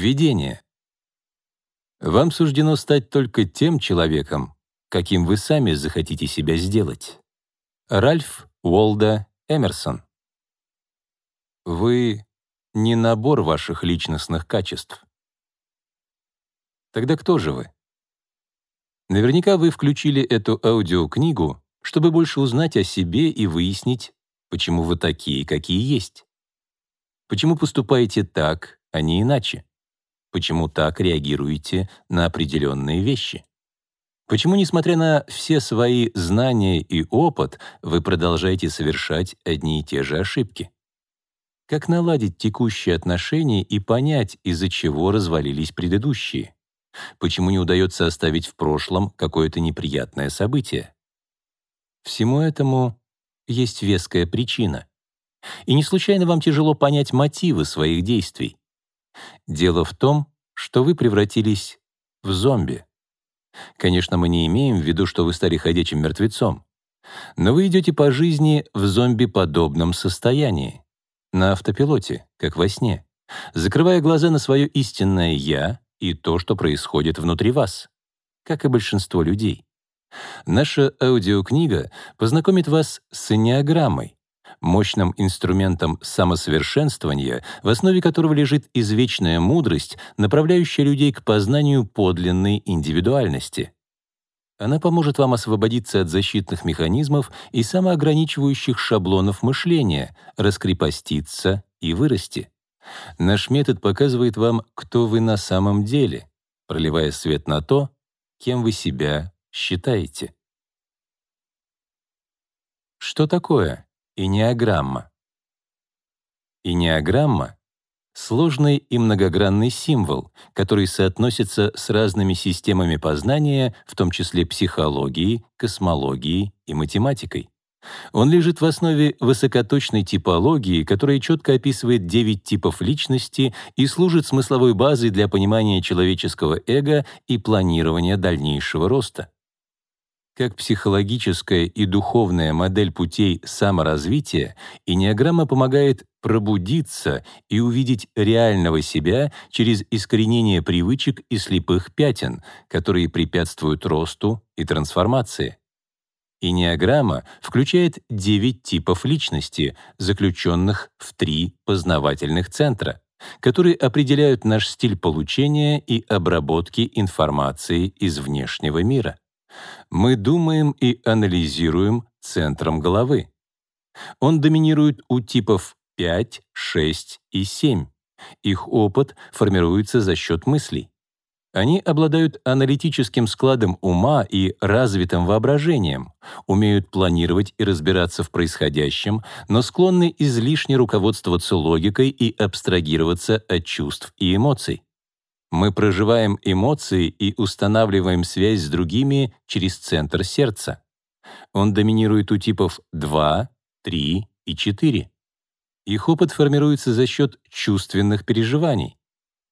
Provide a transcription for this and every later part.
Введение. Вам суждено стать только тем человеком, каким вы сами захотите себя сделать. Ральф Уолда Эмерсон. Вы — не набор ваших личностных качеств. Тогда кто же вы? Наверняка вы включили эту аудиокнигу, чтобы больше узнать о себе и выяснить, почему вы такие, какие есть. Почему поступаете так, а не иначе? Почему так реагируете на определенные вещи? Почему, несмотря на все свои знания и опыт, вы продолжаете совершать одни и те же ошибки? Как наладить текущие отношения и понять, из-за чего развалились предыдущие? Почему не удается оставить в прошлом какое-то неприятное событие? Всему этому есть веская причина. И не случайно вам тяжело понять мотивы своих действий. Дело в том, что вы превратились в зомби. Конечно, мы не имеем в виду, что вы стали ходячим мертвецом. Но вы идете по жизни в зомби-подобном состоянии, на автопилоте, как во сне, закрывая глаза на свое истинное «я» и то, что происходит внутри вас, как и большинство людей. Наша аудиокнига познакомит вас с энеограммой, мощным инструментом самосовершенствования, в основе которого лежит извечная мудрость, направляющая людей к познанию подлинной индивидуальности. Она поможет вам освободиться от защитных механизмов и самоограничивающих шаблонов мышления, раскрепоститься и вырасти. Наш метод показывает вам, кто вы на самом деле, проливая свет на то, кем вы себя считаете. Что такое Инеограмма. Инеограмма — сложный и многогранный символ, который соотносится с разными системами познания, в том числе психологией, космологией и математикой. Он лежит в основе высокоточной типологии, которая четко описывает девять типов личности и служит смысловой базой для понимания человеческого эго и планирования дальнейшего роста как психологическая и духовная модель путей саморазвития, инеограмма помогает пробудиться и увидеть реального себя через искоренение привычек и слепых пятен, которые препятствуют росту и трансформации. Инеограмма включает 9 типов личности, заключенных в три познавательных центра, которые определяют наш стиль получения и обработки информации из внешнего мира. Мы думаем и анализируем центром головы. Он доминирует у типов 5, 6 и 7. Их опыт формируется за счет мыслей. Они обладают аналитическим складом ума и развитым воображением, умеют планировать и разбираться в происходящем, но склонны излишне руководствоваться логикой и абстрагироваться от чувств и эмоций. Мы проживаем эмоции и устанавливаем связь с другими через центр сердца. Он доминирует у типов 2, 3 и 4. Их опыт формируется за счет чувственных переживаний.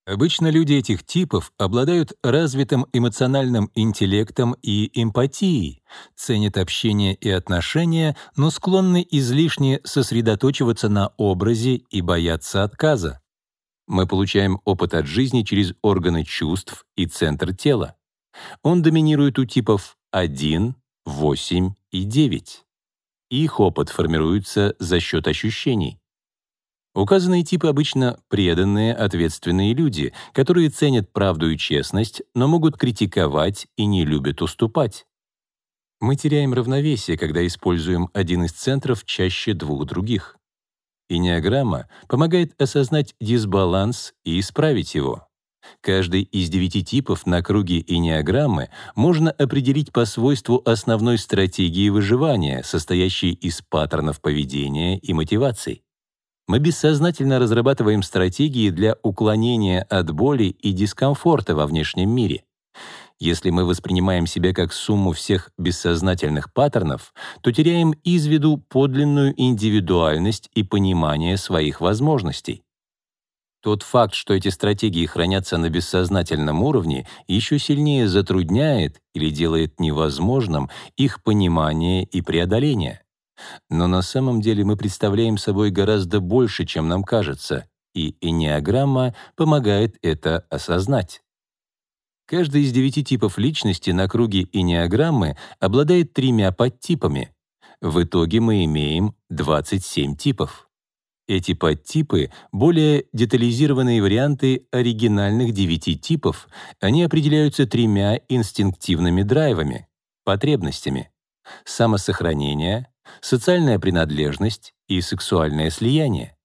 Обычно люди этих типов обладают развитым эмоциональным интеллектом и эмпатией, ценят общение и отношения, но склонны излишне сосредоточиваться на образе и бояться отказа. Мы получаем опыт от жизни через органы чувств и центр тела. Он доминирует у типов 1, 8 и 9. Их опыт формируется за счет ощущений. Указанные типы обычно преданные, ответственные люди, которые ценят правду и честность, но могут критиковать и не любят уступать. Мы теряем равновесие, когда используем один из центров чаще двух других. Инеограмма помогает осознать дисбаланс и исправить его. Каждый из девяти типов на круге инеограммы можно определить по свойству основной стратегии выживания, состоящей из паттернов поведения и мотиваций. Мы бессознательно разрабатываем стратегии для уклонения от боли и дискомфорта во внешнем мире. Если мы воспринимаем себя как сумму всех бессознательных паттернов, то теряем из виду подлинную индивидуальность и понимание своих возможностей. Тот факт, что эти стратегии хранятся на бессознательном уровне, еще сильнее затрудняет или делает невозможным их понимание и преодоление. Но на самом деле мы представляем собой гораздо больше, чем нам кажется, и энеограмма помогает это осознать. Каждый из девяти типов личности на круге энеограммы обладает тремя подтипами. В итоге мы имеем 27 типов. Эти подтипы — более детализированные варианты оригинальных девяти типов. Они определяются тремя инстинктивными драйвами, потребностями — самосохранение, социальная принадлежность и сексуальное слияние.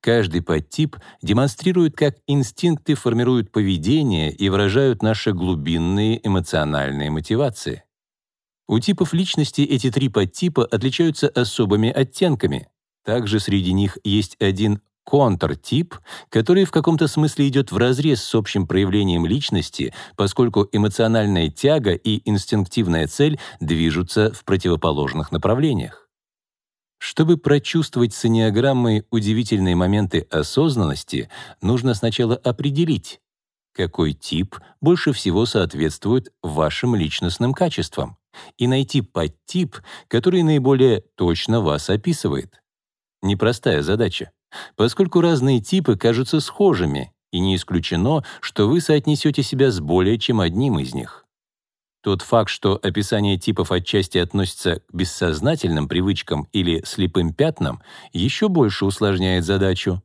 Каждый подтип демонстрирует, как инстинкты формируют поведение и выражают наши глубинные эмоциональные мотивации. У типов личности эти три подтипа отличаются особыми оттенками. Также среди них есть один контртип, который в каком-то смысле идет вразрез с общим проявлением личности, поскольку эмоциональная тяга и инстинктивная цель движутся в противоположных направлениях. Чтобы прочувствовать с удивительные моменты осознанности, нужно сначала определить, какой тип больше всего соответствует вашим личностным качествам, и найти подтип, который наиболее точно вас описывает. Непростая задача, поскольку разные типы кажутся схожими, и не исключено, что вы соотнесете себя с более чем одним из них. Тот факт, что описание типов отчасти относится к бессознательным привычкам или слепым пятнам, еще больше усложняет задачу.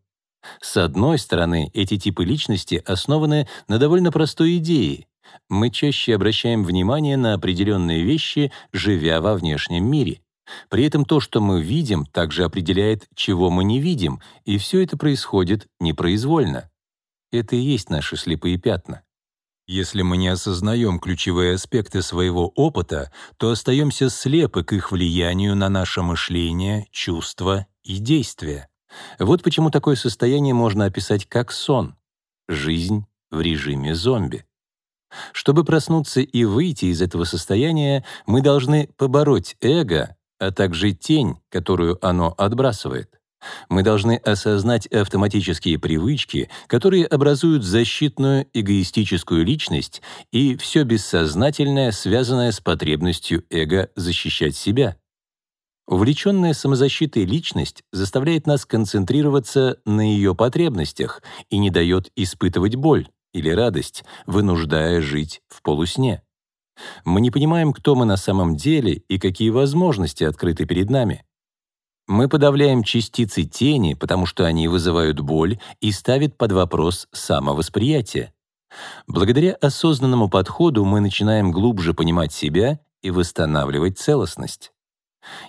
С одной стороны, эти типы личности основаны на довольно простой идее. Мы чаще обращаем внимание на определенные вещи, живя во внешнем мире. При этом то, что мы видим, также определяет, чего мы не видим, и все это происходит непроизвольно. Это и есть наши слепые пятна. Если мы не осознаем ключевые аспекты своего опыта, то остаемся слепы к их влиянию на наше мышление, чувства и действия. Вот почему такое состояние можно описать как сон — жизнь в режиме зомби. Чтобы проснуться и выйти из этого состояния, мы должны побороть эго, а также тень, которую оно отбрасывает. Мы должны осознать автоматические привычки, которые образуют защитную эгоистическую личность и все бессознательное, связанное с потребностью эго защищать себя. Увлеченная самозащитой личность заставляет нас концентрироваться на ее потребностях и не дает испытывать боль или радость, вынуждая жить в полусне. Мы не понимаем, кто мы на самом деле и какие возможности открыты перед нами. Мы подавляем частицы тени, потому что они вызывают боль и ставят под вопрос самовосприятие. Благодаря осознанному подходу мы начинаем глубже понимать себя и восстанавливать целостность.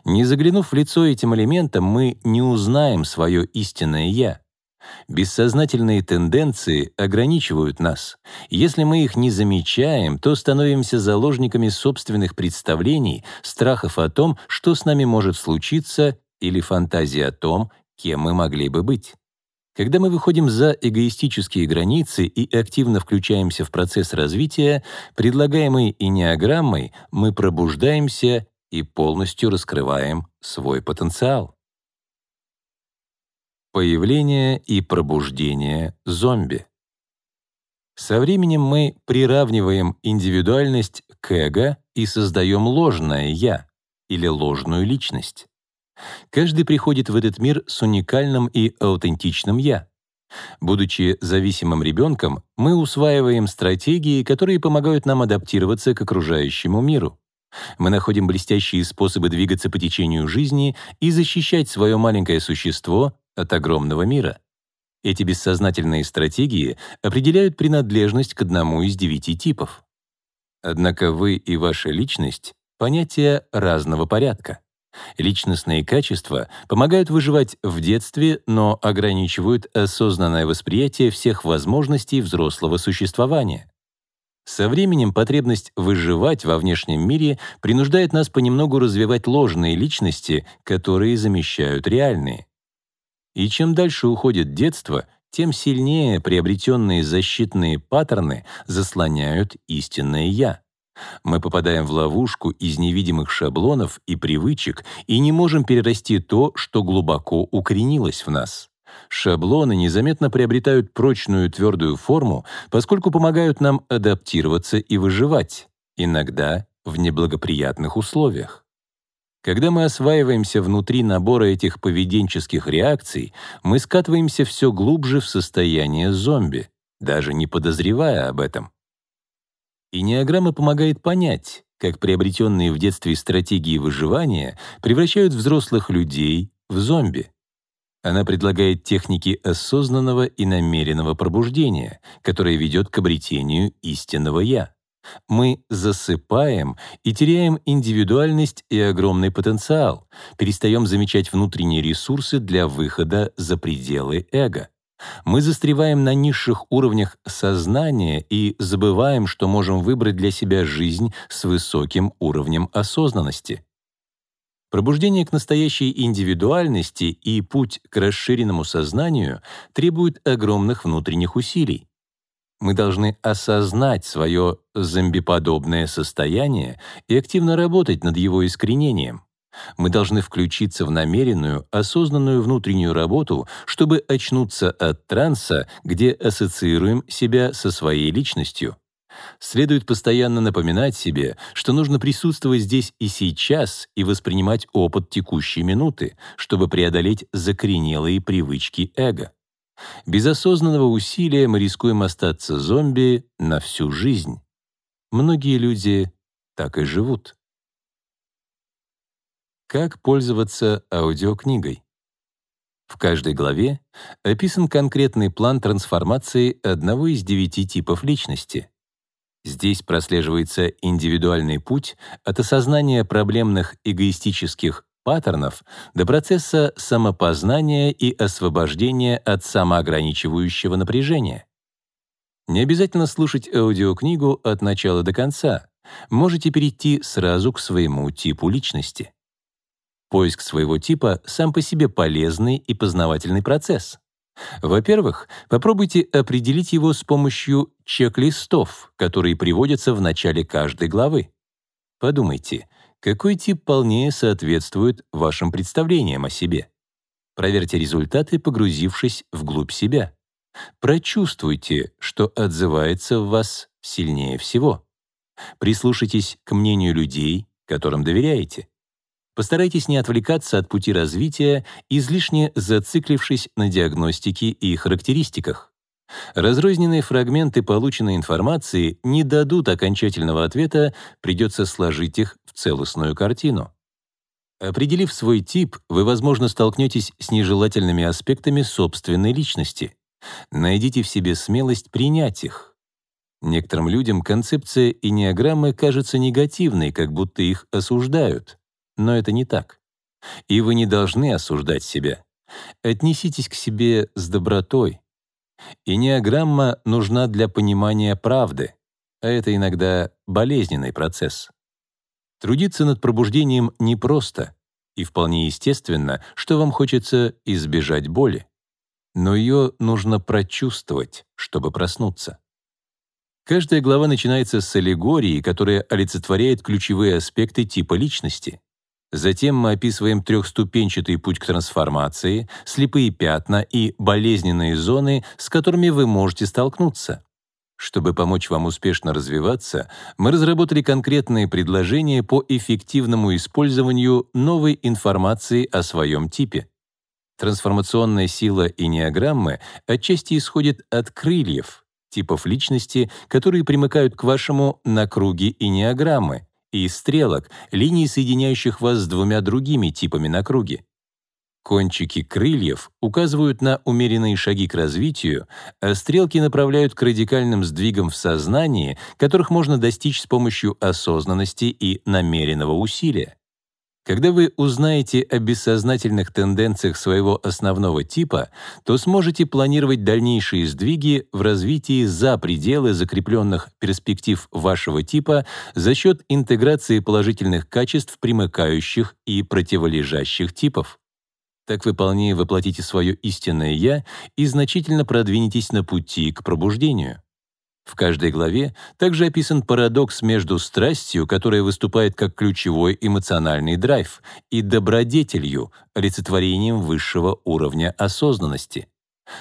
Не заглянув в лицо этим элементам, мы не узнаем свое истинное «я». Бессознательные тенденции ограничивают нас. Если мы их не замечаем, то становимся заложниками собственных представлений, страхов о том, что с нами может случиться или фантазии о том, кем мы могли бы быть. Когда мы выходим за эгоистические границы и активно включаемся в процесс развития, предлагаемой инеограммой мы пробуждаемся и полностью раскрываем свой потенциал. Появление и пробуждение зомби. Со временем мы приравниваем индивидуальность к эго и создаем ложное «я» или ложную личность. Каждый приходит в этот мир с уникальным и аутентичным «я». Будучи зависимым ребенком, мы усваиваем стратегии, которые помогают нам адаптироваться к окружающему миру. Мы находим блестящие способы двигаться по течению жизни и защищать свое маленькое существо от огромного мира. Эти бессознательные стратегии определяют принадлежность к одному из девяти типов. Однако вы и ваша личность — понятия разного порядка. Личностные качества помогают выживать в детстве, но ограничивают осознанное восприятие всех возможностей взрослого существования. Со временем потребность выживать во внешнем мире принуждает нас понемногу развивать ложные личности, которые замещают реальные. И чем дальше уходит детство, тем сильнее приобретенные защитные паттерны заслоняют истинное «я». Мы попадаем в ловушку из невидимых шаблонов и привычек и не можем перерасти то, что глубоко укоренилось в нас. Шаблоны незаметно приобретают прочную твердую форму, поскольку помогают нам адаптироваться и выживать, иногда в неблагоприятных условиях. Когда мы осваиваемся внутри набора этих поведенческих реакций, мы скатываемся все глубже в состояние зомби, даже не подозревая об этом. Инеограмма помогает понять, как приобретенные в детстве стратегии выживания превращают взрослых людей в зомби. Она предлагает техники осознанного и намеренного пробуждения, которое ведет к обретению истинного «я». Мы засыпаем и теряем индивидуальность и огромный потенциал, перестаем замечать внутренние ресурсы для выхода за пределы эго. Мы застреваем на низших уровнях сознания и забываем, что можем выбрать для себя жизнь с высоким уровнем осознанности. Пробуждение к настоящей индивидуальности и путь к расширенному сознанию требуют огромных внутренних усилий. Мы должны осознать свое зомбиподобное состояние и активно работать над его искоренением. Мы должны включиться в намеренную, осознанную внутреннюю работу, чтобы очнуться от транса, где ассоциируем себя со своей личностью. Следует постоянно напоминать себе, что нужно присутствовать здесь и сейчас и воспринимать опыт текущей минуты, чтобы преодолеть закоренелые привычки эго. Без осознанного усилия мы рискуем остаться зомби на всю жизнь. Многие люди так и живут. Как пользоваться аудиокнигой? В каждой главе описан конкретный план трансформации одного из девяти типов личности. Здесь прослеживается индивидуальный путь от осознания проблемных эгоистических паттернов до процесса самопознания и освобождения от самоограничивающего напряжения. Не обязательно слушать аудиокнигу от начала до конца. Можете перейти сразу к своему типу личности. Поиск своего типа сам по себе полезный и познавательный процесс. Во-первых, попробуйте определить его с помощью чек-листов, которые приводятся в начале каждой главы. Подумайте, какой тип полнее соответствует вашим представлениям о себе. Проверьте результаты, погрузившись вглубь себя. Прочувствуйте, что отзывается в вас сильнее всего. Прислушайтесь к мнению людей, которым доверяете. Постарайтесь не отвлекаться от пути развития, излишне зациклившись на диагностике и характеристиках. Разрозненные фрагменты полученной информации не дадут окончательного ответа, придется сложить их в целостную картину. Определив свой тип, вы, возможно, столкнетесь с нежелательными аспектами собственной личности. Найдите в себе смелость принять их. Некоторым людям концепция инеограммы кажется негативной, как будто их осуждают. Но это не так. И вы не должны осуждать себя. Отнеситесь к себе с добротой. Инеограмма нужна для понимания правды, а это иногда болезненный процесс. Трудиться над пробуждением непросто, и вполне естественно, что вам хочется избежать боли. Но ее нужно прочувствовать, чтобы проснуться. Каждая глава начинается с аллегории, которая олицетворяет ключевые аспекты типа личности. Затем мы описываем трехступенчатый путь к трансформации, слепые пятна и болезненные зоны, с которыми вы можете столкнуться. Чтобы помочь вам успешно развиваться, мы разработали конкретные предложения по эффективному использованию новой информации о своем типе. Трансформационная сила инеограммы отчасти исходит от крыльев, типов личности, которые примыкают к вашему на круге инеограммы, и стрелок, линий, соединяющих вас с двумя другими типами на круге. Кончики крыльев указывают на умеренные шаги к развитию, а стрелки направляют к радикальным сдвигам в сознании, которых можно достичь с помощью осознанности и намеренного усилия. Когда вы узнаете о бессознательных тенденциях своего основного типа, то сможете планировать дальнейшие сдвиги в развитии за пределы закрепленных перспектив вашего типа за счет интеграции положительных качеств примыкающих и противолежащих типов. Так вы полнее воплотите свое истинное «я» и значительно продвинетесь на пути к пробуждению. В каждой главе также описан парадокс между страстью, которая выступает как ключевой эмоциональный драйв, и добродетелью, олицетворением высшего уровня осознанности.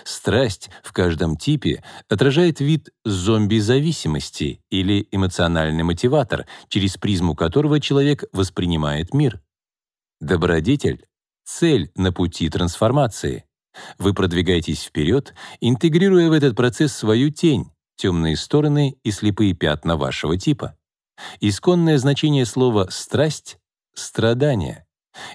Страсть в каждом типе отражает вид зомби-зависимости или эмоциональный мотиватор, через призму которого человек воспринимает мир. Добродетель — цель на пути трансформации. Вы продвигаетесь вперед, интегрируя в этот процесс свою тень, темные стороны и слепые пятна вашего типа. Исконное значение слова «страсть» — страдание.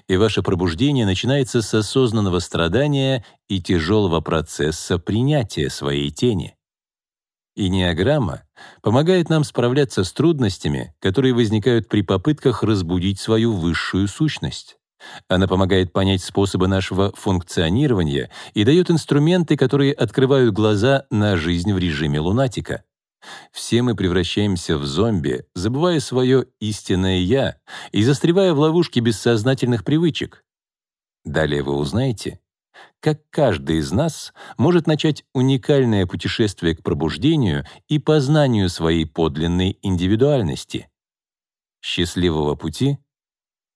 И ваше пробуждение начинается с осознанного страдания и тяжелого процесса принятия своей тени. Инеограмма помогает нам справляться с трудностями, которые возникают при попытках разбудить свою высшую сущность. Она помогает понять способы нашего функционирования и дает инструменты, которые открывают глаза на жизнь в режиме лунатика. Все мы превращаемся в зомби, забывая свое истинное «я» и застревая в ловушке бессознательных привычек. Далее вы узнаете, как каждый из нас может начать уникальное путешествие к пробуждению и познанию своей подлинной индивидуальности. Счастливого пути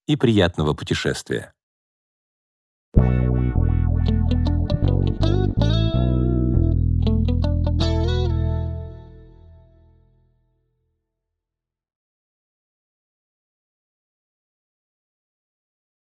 и приятного путешествия!